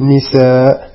نساء